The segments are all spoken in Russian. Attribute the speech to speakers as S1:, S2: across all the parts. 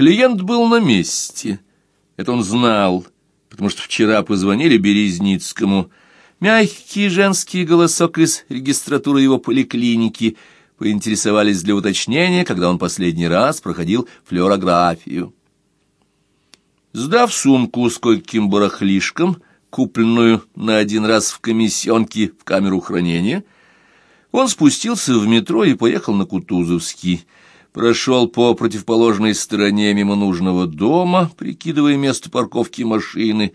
S1: Клиент был на месте. Это он знал, потому что вчера позвонили Березницкому. Мягкий женский голосок из регистратуры его поликлиники поинтересовались для уточнения, когда он последний раз проходил флюорографию. Сдав сумку с кое-каким барахлишком, купленную на один раз в комиссионке в камеру хранения, он спустился в метро и поехал на Кутузовский. Прошел по противоположной стороне мимо нужного дома, прикидывая место парковки машины.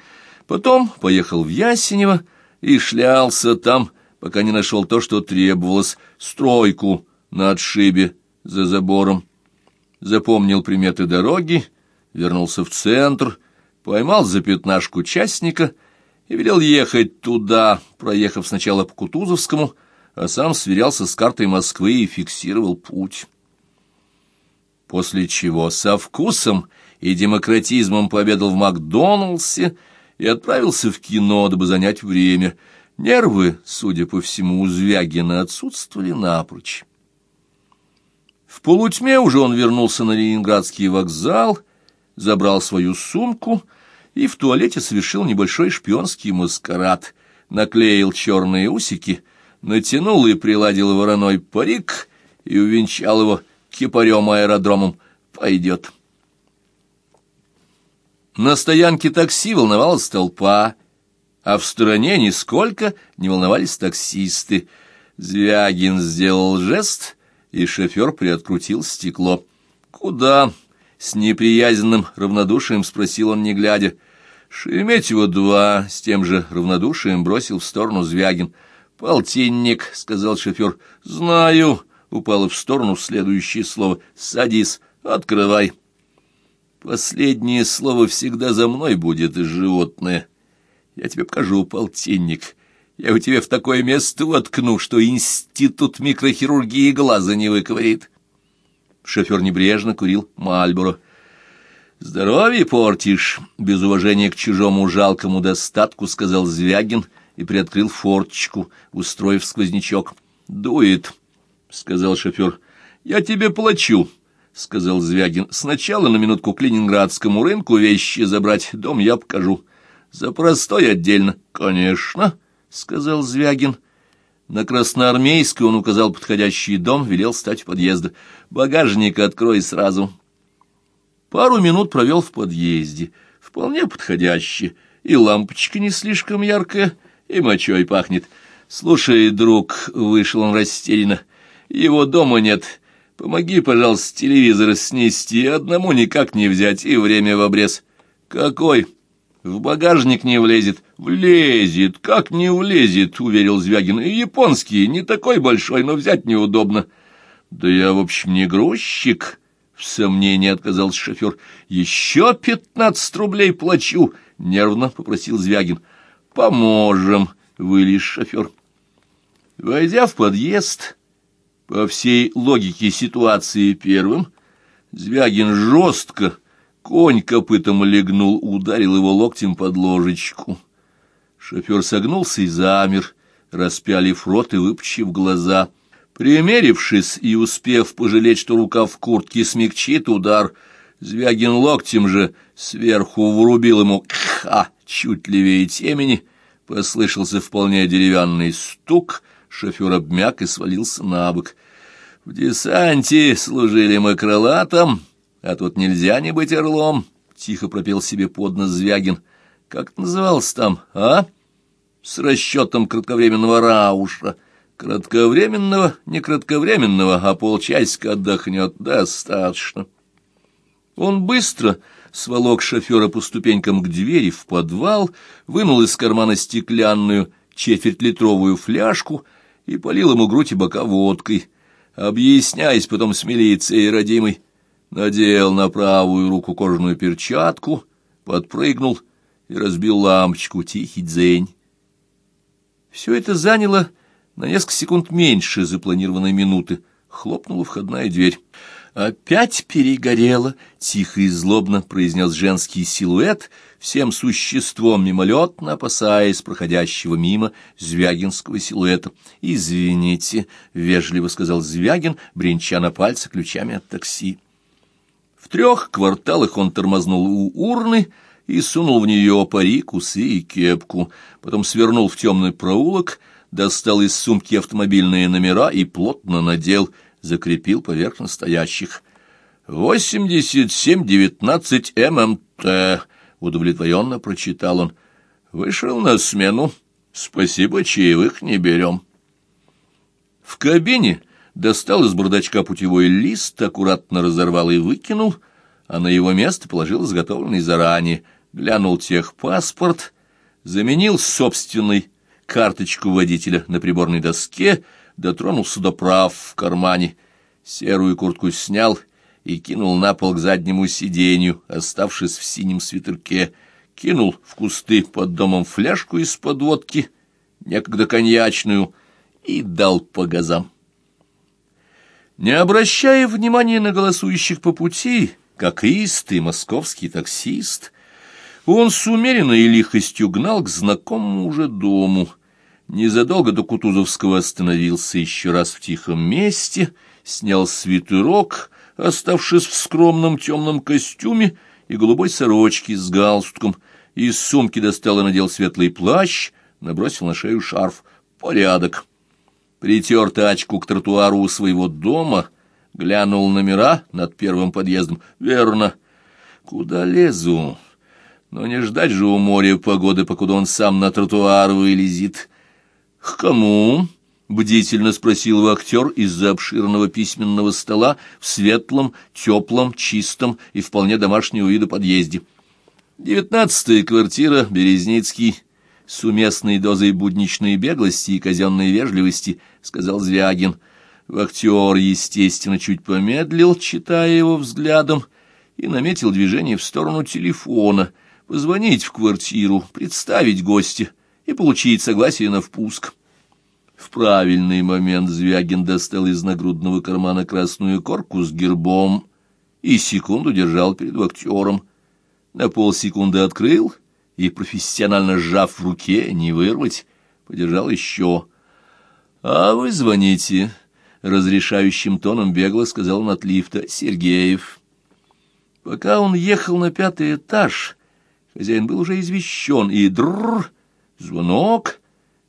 S1: Потом поехал в Ясенево и шлялся там, пока не нашел то, что требовалось, стройку на отшибе за забором. Запомнил приметы дороги, вернулся в центр, поймал за пятнашку частника и велел ехать туда, проехав сначала по Кутузовскому, а сам сверялся с картой Москвы и фиксировал путь. После чего со вкусом и демократизмом пообедал в Макдоналдсе и отправился в кино, дабы занять время. Нервы, судя по всему, у Звягина отсутствовали напрочь. В полутьме уже он вернулся на Ленинградский вокзал, забрал свою сумку и в туалете совершил небольшой шпионский маскарад, наклеил черные усики, натянул и приладил вороной парик и увенчал его кипарем-аэродромом. Пойдет. На стоянке такси волновалась толпа, а в стороне нисколько не волновались таксисты. Звягин сделал жест, и шофер приоткрутил стекло. «Куда?» — с неприязненным равнодушием спросил он, не глядя. «Шереметьево два», — с тем же равнодушием бросил в сторону Звягин. «Полтинник», — сказал шофер. «Знаю», — упало в сторону следующее слово. «Садись, открывай». Последнее слово всегда за мной будет, животное. Я тебе покажу полтинник. Я у тебя в такое место воткну, что институт микрохирургии глаза не выковырит. Шофер небрежно курил Мальборо. «Здоровье портишь!» — без уважения к чужому жалкому достатку сказал Звягин и приоткрыл форточку, устроив сквознячок. «Дует!» — сказал шофер. «Я тебе плачу!» — сказал Звягин. «Сначала на минутку к ленинградскому рынку вещи забрать, дом я покажу. За простой отдельно». «Конечно!» — сказал Звягин. На Красноармейской он указал подходящий дом, велел стать у подъезда. «Багажник открой сразу». Пару минут провел в подъезде, вполне подходящий, и лампочка не слишком яркая, и мочой пахнет. «Слушай, друг», — вышел он растерянно, — «его дома нет. Помоги, пожалуйста, телевизор снести, одному никак не взять, и время в обрез». «Какой?» В багажник не влезет. Влезет, как не влезет, уверил Звягин. И японский, не такой большой, но взять неудобно. Да я, в общем, не грузчик, в сомнении отказался шофер. Еще пятнадцать рублей плачу, нервно попросил Звягин. Поможем, вылез шофер. Войдя в подъезд, по всей логике ситуации первым, Звягин жестко Конь копытом легнул, ударил его локтем под ложечку. Шофер согнулся и замер, распялив рот и выпучив глаза. Примерившись и успев пожалеть, что рука в куртке смягчит удар, Звягин локтем же сверху врубил ему «кха» чуть левее темени, послышался вполне деревянный стук, шофер обмяк и свалился на бок. В десанте служили мы крылатом, а тут нельзя не быть орлом, — тихо пропел себе под нос Звягин. — Как это называлось там, а? С расчетом кратковременного рауша. Кратковременного, не кратковременного, а полчасика отдохнет. Достаточно. Он быстро сволок шофера по ступенькам к двери в подвал, вынул из кармана стеклянную четвертьлитровую фляжку и полил ему грудь и бока водкой, объясняясь потом с милицией родимой надел на правую руку кожаную перчатку, подпрыгнул и разбил лампочку тихий дзень. Все это заняло на несколько секунд меньше запланированной минуты. Хлопнула входная дверь. «Опять перегорело!» — тихо и злобно произнес женский силуэт, всем существом мимолетно опасаясь проходящего мимо звягинского силуэта. «Извините», — вежливо сказал Звягин, бренча на пальце ключами от такси. В трех кварталах он тормознул у урны и сунул в нее парик, усы и кепку, потом свернул в темный проулок, достал из сумки автомобильные номера и плотно надел, закрепил поверх настоящих. «Восемьдесят семь девятнадцать ММТ», — удовлетворенно прочитал он. «Вышел на смену. Спасибо, чаевых не берем». В кабине достал из бардачка путевой лист, аккуратно разорвал и выкинул, а на его место положил изготовленный заранее, глянул техпаспорт, заменил собственный карточку водителя на приборной доске, дотронулся до прав в кармане, серую куртку снял и кинул на пол к заднему сиденью, оставшись в синем свитерке, кинул в кусты под домом фляжку из подводки, некогда коньячную, и дал по газам. Не обращая внимания на голосующих по пути, как истый московский таксист, он с умеренной лихостью гнал к знакомому уже дому. Незадолго до Кутузовского остановился еще раз в тихом месте, снял свитерок, оставшись в скромном темном костюме и голубой сорочке с галстуком, из сумки достал и надел светлый плащ, набросил на шею шарф. Порядок притер тачку к тротуару у своего дома, глянул номера над первым подъездом. Верно. Куда лезу? Но не ждать же у моря погоды, покуда он сам на тротуар вылезет. К кому? — бдительно спросил его актер из-за обширного письменного стола в светлом, теплом, чистом и вполне домашнего вида подъезде. «Девятнадцатая квартира, Березницкий, с уместной дозой будничной беглости и казенной вежливости, — сказал Звягин. Вахтер, естественно, чуть помедлил, читая его взглядом, и наметил движение в сторону телефона, позвонить в квартиру, представить гостя и получить согласие на впуск. В правильный момент Звягин достал из нагрудного кармана красную корку с гербом и секунду держал перед актером. На полсекунды открыл — и, профессионально сжав в руке, не вырвать, подержал еще. — А вы звоните, — разрешающим тоном бегло сказал он от лифта Сергеев. Пока он ехал на пятый этаж, хозяин был уже извещен, и дрррр, звонок,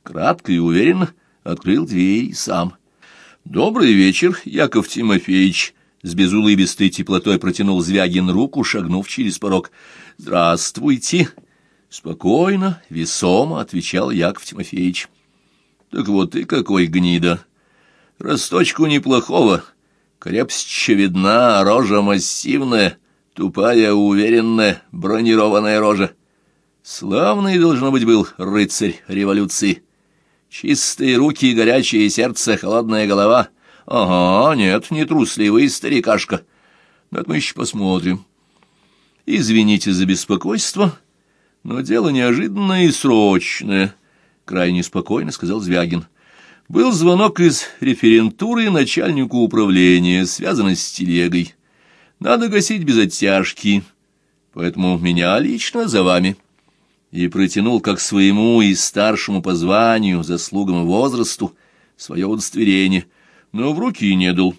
S1: кратко и уверенно, открыл дверь сам. — Добрый вечер, Яков Тимофеевич, — с безулыбистой теплотой протянул Звягин руку, шагнув через порог. — Здравствуйте, — Спокойно, весомо отвечал Яков Тимофеевич. Так вот ты какой гнида. Росточку неплохого, крепче видна, рожа массивная, тупая, уверенная, бронированная рожа. Славный, должно быть, был рыцарь революции. Чистые руки, горячее сердце, холодная голова. Ага, нет, не трусливый старикашка. Но мы еще посмотрим. Извините за беспокойство, — но дело неожиданное и срочное, — крайне спокойно сказал Звягин. Был звонок из референтуры начальнику управления, связанный с телегой. Надо гасить без оттяжки, поэтому меня лично за вами. И протянул как своему и старшему по званию, заслугам и возрасту свое удостоверение, но в руки не дал.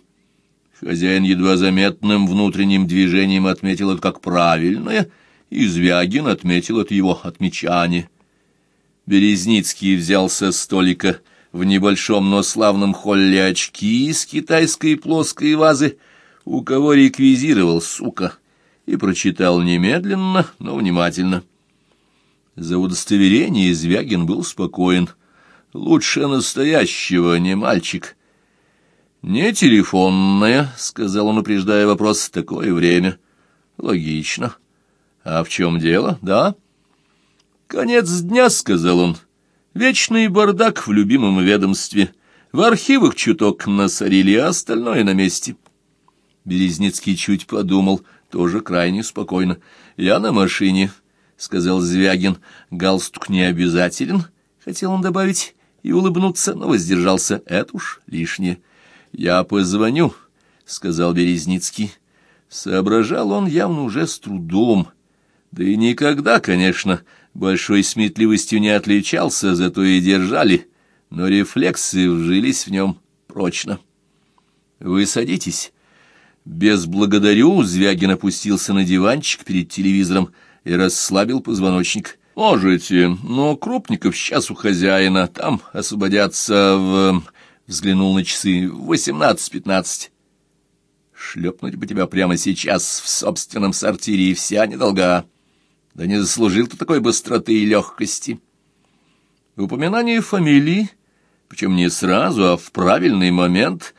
S1: Хозяин едва заметным внутренним движением отметил это как правильное — и Звягин отметил от его отмечания. Березницкий взял со столика в небольшом, но славном холле очки из китайской плоской вазы, у кого реквизировал, сука, и прочитал немедленно, но внимательно. За удостоверение Звягин был спокоен. Лучше настоящего, не мальчик. «Не телефонное», — сказал он, упреждая вопрос, — «такое время». «Логично». «А в чем дело, да?» «Конец дня», — сказал он. «Вечный бардак в любимом ведомстве. В архивах чуток насорили, а остальное на месте». Березницкий чуть подумал, тоже крайне спокойно. «Я на машине», — сказал Звягин. «Галстук не обязателен», — хотел он добавить и улыбнуться, но воздержался. «Это уж лишнее». «Я позвоню», — сказал Березницкий. Соображал он явно уже с трудом. Да и никогда, конечно, большой сметливостью не отличался, зато и держали, но рефлексы вжились в нем прочно. «Вы садитесь?» Без благодарю Звягин опустился на диванчик перед телевизором и расслабил позвоночник. «Можете, но Крупников сейчас у хозяина, там освободятся в...» Взглянул на часы. «Восемнадцать-пятнадцать». «Шлепнуть бы тебя прямо сейчас в собственном сортире, и вся недолга. Да не заслужил ты такой быстроты и легкости». Упоминание фамилии, причем не сразу, а в правильный момент,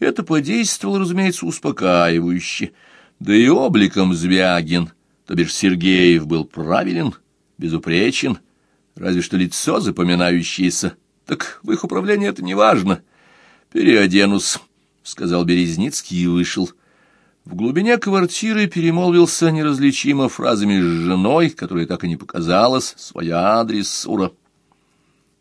S1: это подействовало, разумеется, успокаивающе. Да и обликом Звягин, то бишь Сергеев, был правилен — безупречен, разве что лицо запоминающееся. Так в их управлении это не важно. «Переоденусь», — сказал Березницкий и вышел. В глубине квартиры перемолвился неразличимо фразами с женой, которая так и не показалась, своя адрессура.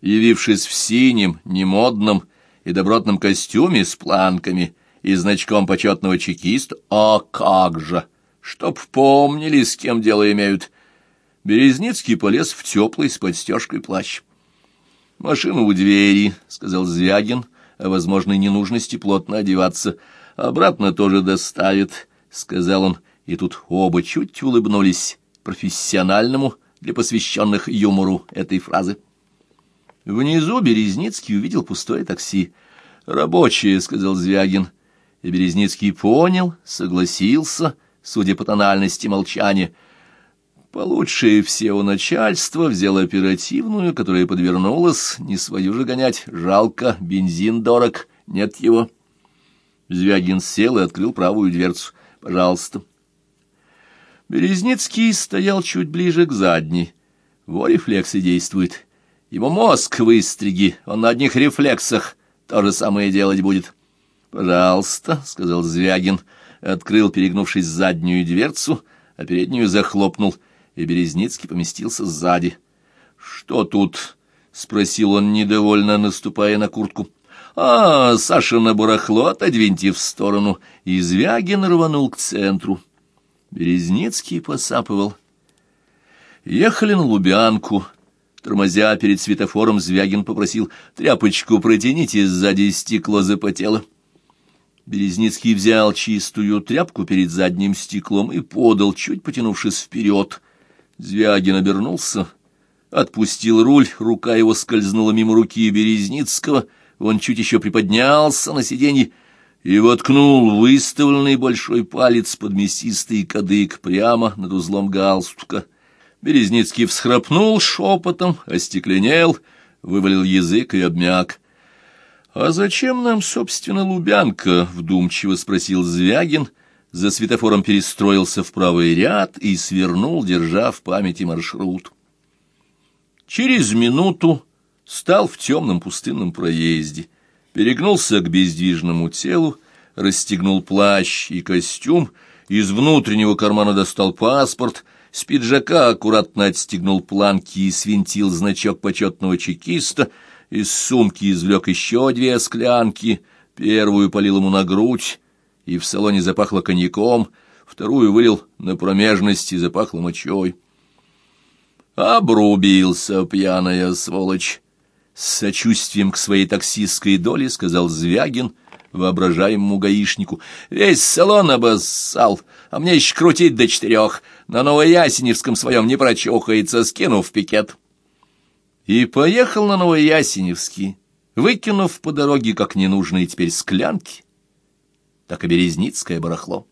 S1: Явившись в синем, немодном и добротном костюме с планками и значком почетного чекиста, а как же, чтоб помнили, с кем дело имеют, Березницкий полез в теплый с подстежкой плащ. «Машина у двери», — сказал Звягин, о возможной ненужности плотно одеваться. «Обратно тоже доставит», — сказал он, и тут оба чуть улыбнулись профессиональному для посвященных юмору этой фразы. Внизу Березницкий увидел пустое такси. «Рабочее», — сказал Звягин. И Березницкий понял, согласился, судя по тональности молчания — Получше всего начальство взяло оперативную, которая подвернулась, не свою же гонять, жалко, бензин дорог, нет его. Звягин сел и открыл правую дверцу. «Пожалуйста». Березницкий стоял чуть ближе к задней. Во рефлексы действует. Его мозг выстриги, он на одних рефлексах то же самое делать будет. «Пожалуйста», — сказал Звягин, открыл, перегнувшись заднюю дверцу, а переднюю захлопнул — и Березницкий поместился сзади. «Что тут?» — спросил он недовольно, наступая на куртку. «А, Саша на барахло отодвиньте в сторону». И Звягин рванул к центру. Березницкий посапывал. Ехали на Лубянку. Тормозя перед светофором, Звягин попросил «Тряпочку протяните, сзади стекло запотело». Березницкий взял чистую тряпку перед задним стеклом и подал, чуть потянувшись вперед. Звягин обернулся, отпустил руль, рука его скользнула мимо руки Березницкого, он чуть еще приподнялся на сиденье и воткнул выставленный большой палец под мясистый кадык прямо над узлом галстука. Березницкий всхрапнул шепотом, остекленел, вывалил язык и обмяк. «А зачем нам, собственно, Лубянка?» — вдумчиво спросил Звягин — за светофором перестроился в правый ряд и свернул, держа в памяти маршрут. Через минуту стал в темном пустынном проезде, перегнулся к бездвижному телу, расстегнул плащ и костюм, из внутреннего кармана достал паспорт, с пиджака аккуратно отстегнул планки и свинтил значок почетного чекиста, из сумки извлек еще две склянки, первую полил ему на грудь, и в салоне запахло коньяком, вторую вылил на промежность и запахло мочой. Обрубился пьяная сволочь. С сочувствием к своей таксистской доле сказал Звягин воображаемому гаишнику. Весь салон обоссал, а мне еще крутить до четырех. На Новоясеневском своем не прочухается, скинув пикет. И поехал на Новоясеневский, выкинув по дороге как ненужные теперь склянки, так и березницкое барахло.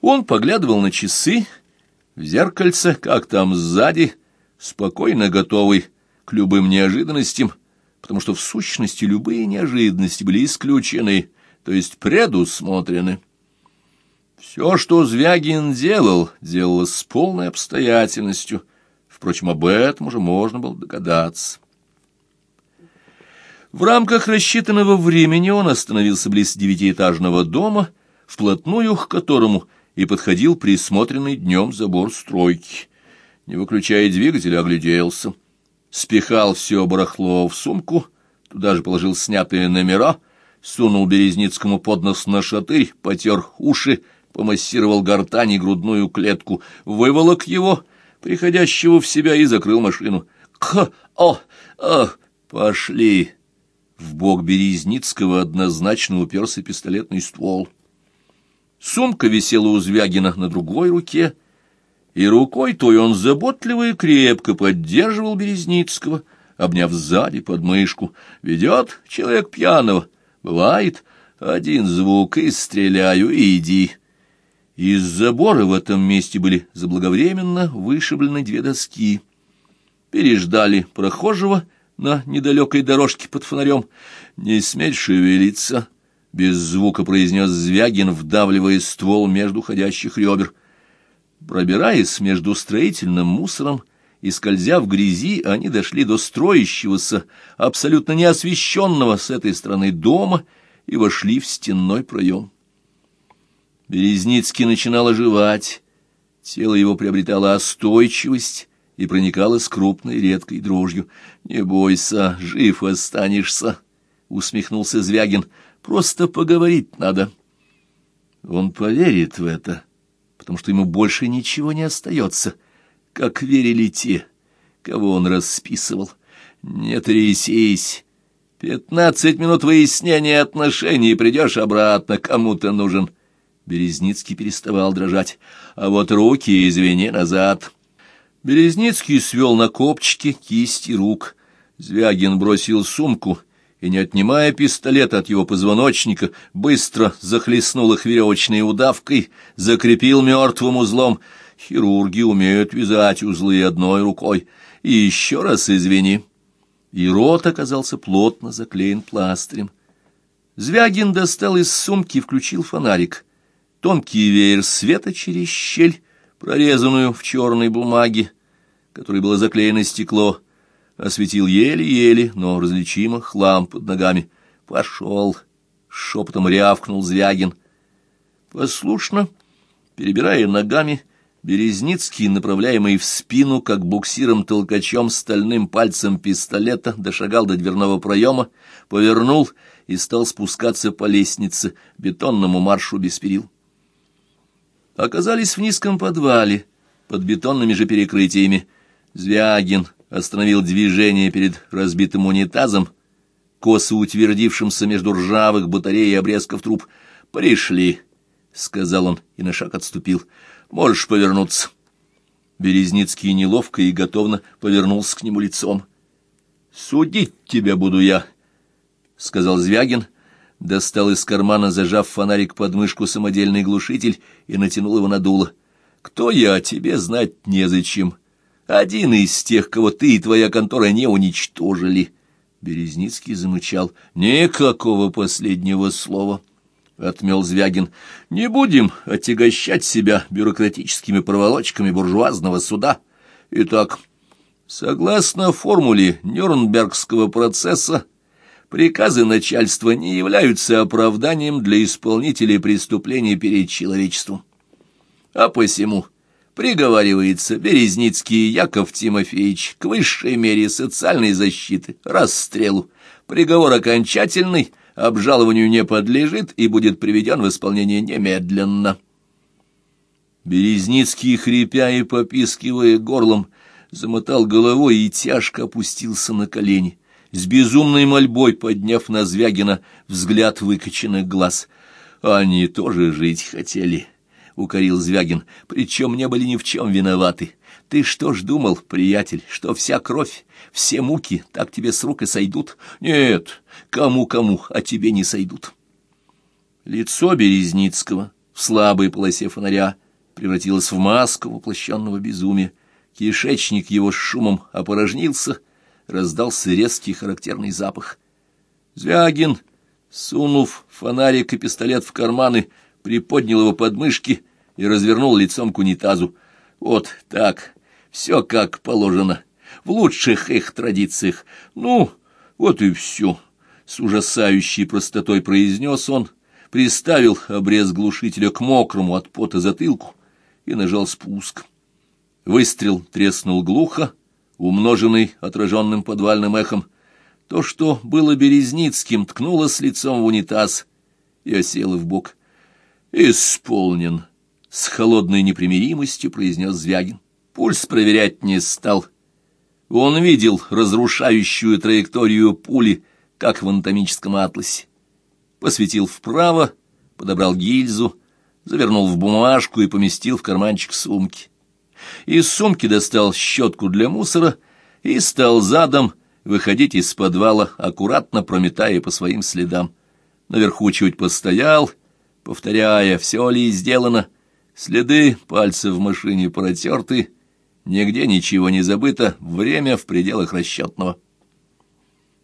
S1: Он поглядывал на часы, в зеркальце, как там сзади, спокойно готовый к любым неожиданностям, потому что в сущности любые неожиданности были исключены, то есть предусмотрены. Все, что Звягин делал, делалось с полной обстоятельностью. Впрочем, об этом уже можно было догадаться. В рамках рассчитанного времени он остановился близ девятиэтажного дома, вплотную к которому и подходил присмотренный днем забор стройки. Не выключая двигателя, огляделся. Спихал все барахло в сумку, туда же положил снятые номера, сунул Березницкому под нос на шатырь, потер уши, помассировал гортань и грудную клетку, выволок его, приходящего в себя, и закрыл машину. «К... О... О... Пошли!» В бок Березницкого однозначно уперся пистолетный ствол. Сумка висела у Звягина на другой руке, и рукой той он заботливо и крепко поддерживал Березницкого, обняв сзади под мышку. Ведет человек пьяного. Бывает, один звук и стреляю, и иди. Из забора в этом месте были заблаговременно вышиблены две доски. Переждали прохожего на недалекой дорожке под фонарем. «Не сметь шевелиться!» — без звука произнес Звягин, вдавливая ствол между ходящих ребер. Пробираясь между строительным мусором и скользя в грязи, они дошли до строящегося, абсолютно неосвещенного с этой стороны дома и вошли в стенной проем. Березницкий начинал оживать, тело его приобретало остойчивость и проникало с крупной редкой дрожью. «Не бойся, жив останешься», — усмехнулся Звягин, — «просто поговорить надо». Он поверит в это, потому что ему больше ничего не остается, как верили те, кого он расписывал. «Не трясись». Пятнадцать минут выяснения отношений, и придешь обратно, кому то нужен. Березницкий переставал дрожать. А вот руки, извини, назад. Березницкий свел на копчики кисти рук. Звягин бросил сумку и, не отнимая пистолета от его позвоночника, быстро захлестнул их веревочной удавкой, закрепил мертвым узлом. Хирурги умеют вязать узлы одной рукой. И еще раз извини. И рот оказался плотно заклеен пластырем. Звягин достал из сумки и включил фонарик — тонкий веер света через щель, прорезанную в черной бумаге, которой было заклеено стекло, осветил еле-еле, но различимо хлам под ногами. «Пошел!» — шепотом рявкнул Звягин. Послушно, перебирая ногами, Березницкий, направляемый в спину, как буксиром-толкачом стальным пальцем пистолета, дошагал до дверного проема, повернул и стал спускаться по лестнице, бетонному маршу без перил оказались в низком подвале, под бетонными же перекрытиями. Звягин остановил движение перед разбитым унитазом, косо утвердившимся между ржавых батарей и обрезков труб. «Пришли», — сказал он и на шаг отступил. «Можешь повернуться». Березницкий неловко и готовно повернулся к нему лицом. «Судить тебя буду я», — сказал Звягин, достал из кармана, зажав фонарик под мышку, самодельный глушитель и натянул его на дуло. «Кто я, тебе знать незачем. Один из тех, кого ты и твоя контора не уничтожили». Березницкий замычал. «Никакого последнего слова», — отмел Звягин. «Не будем отягощать себя бюрократическими проволочками буржуазного суда. Итак, согласно формуле Нюрнбергского процесса, Приказы начальства не являются оправданием для исполнителей преступлений перед человечеством. А посему приговаривается Березницкий Яков Тимофеевич к высшей мере социальной защиты, расстрелу. Приговор окончательный, обжалованию не подлежит и будет приведен в исполнение немедленно. Березницкий, хрипя и попискивая горлом, замотал головой и тяжко опустился на колени с безумной мольбой подняв на Звягина взгляд выкоченных глаз. «Они тоже жить хотели», — укорил Звягин, — «причем не были ни в чем виноваты. Ты что ж думал, приятель, что вся кровь, все муки так тебе с рук и сойдут? Нет, кому-кому, а тебе не сойдут». Лицо Березницкого в слабой полосе фонаря превратилось в маску воплощенного безумия. Кишечник его с шумом опорожнился — раздался резкий характерный запах. Звягин, сунув фонарик и пистолет в карманы, приподнял его подмышки и развернул лицом к унитазу. Вот так, все как положено, в лучших их традициях. Ну, вот и все, — с ужасающей простотой произнес он, приставил обрез глушителя к мокрому от пота затылку и нажал спуск. Выстрел треснул глухо, умноженный отраженным подвальным эхом. То, что было Березницким, ткнуло с лицом в унитаз и осело в бок. «Исполнен!» — с холодной непримиримостью произнес Звягин. Пульс проверять не стал. Он видел разрушающую траекторию пули, как в анатомическом атласе. Посветил вправо, подобрал гильзу, завернул в бумажку и поместил в карманчик сумки. Из сумки достал щетку для мусора и стал задом выходить из подвала, аккуратно прометая по своим следам. Наверху чуть постоял, повторяя, все ли сделано. Следы пальцев в машине протерты, нигде ничего не забыто, время в пределах расчетного.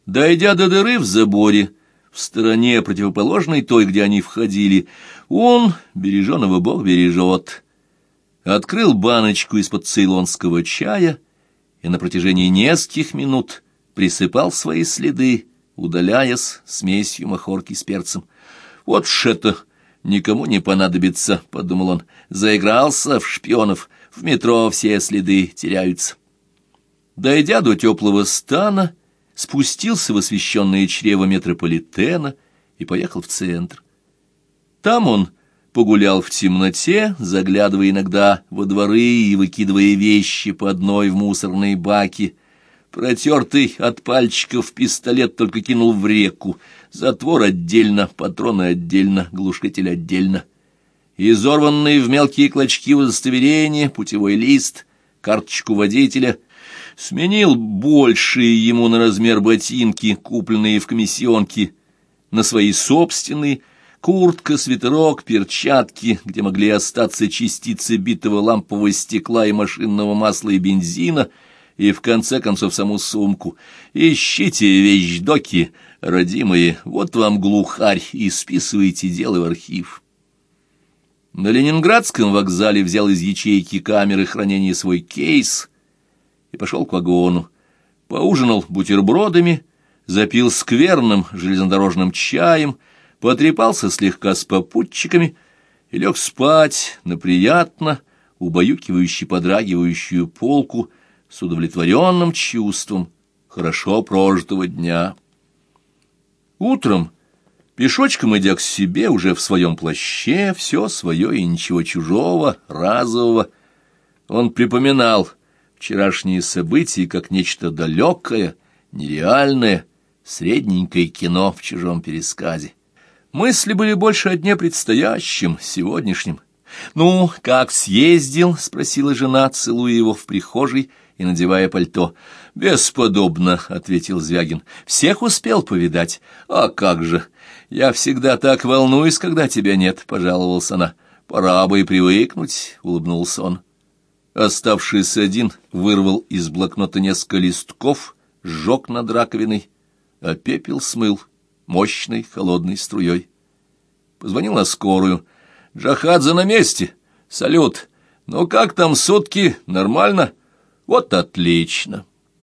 S1: Дойдя до дыры в заборе, в стороне противоположной той, где они входили, он, береженого Бог бережет, открыл баночку из-под цейлонского чая и на протяжении нескольких минут присыпал свои следы, удаляясь смесью махорки с перцем. «Вот ж это никому не понадобится», — подумал он, — «заигрался в шпионов, в метро все следы теряются». Дойдя до теплого стана, спустился в освещенное чрево метрополитена и поехал в центр. Там он погулял в темноте, заглядывая иногда во дворы и выкидывая вещи по одной в мусорные баки. Протертый от пальчиков пистолет только кинул в реку. Затвор отдельно, патроны отдельно, глушитель отдельно. Изорванные в мелкие клочки удостоверения, путевой лист, карточку водителя — сменил большие ему на размер ботинки, купленные в комиссионке, на свои собственные, куртка, свитерок, перчатки, где могли остаться частицы битого лампового стекла и машинного масла и бензина, и, в конце концов, саму сумку. Ищите вещдоки, родимые, вот вам глухарь, и списывайте дело в архив. На Ленинградском вокзале взял из ячейки камеры хранения свой кейс, и пошел к вагону. Поужинал бутербродами, запил скверным железнодорожным чаем, потрепался слегка с попутчиками и лег спать на приятно убаюкивающий подрагивающую полку с удовлетворенным чувством хорошо прожитого дня. Утром, пешочком идя к себе, уже в своем плаще, все свое и ничего чужого, разового, он припоминал — вчерашние события как нечто далекое, нереальное, средненькое кино в чужом пересказе. Мысли были больше о дне предстоящем, сегодняшнем. «Ну, как съездил?» — спросила жена, целуя его в прихожей и надевая пальто. «Бесподобно», — ответил Звягин. «Всех успел повидать. А как же! Я всегда так волнуюсь, когда тебя нет», — пожаловалась она. «Пора бы и привыкнуть», — улыбнулся он. Оставшийся один вырвал из блокнота несколько листков, сжег над раковиной, а пепел смыл мощной холодной струей. Позвонил на скорую. «Джахадзе на месте! Салют! Ну как там сутки? Нормально?» «Вот отлично!»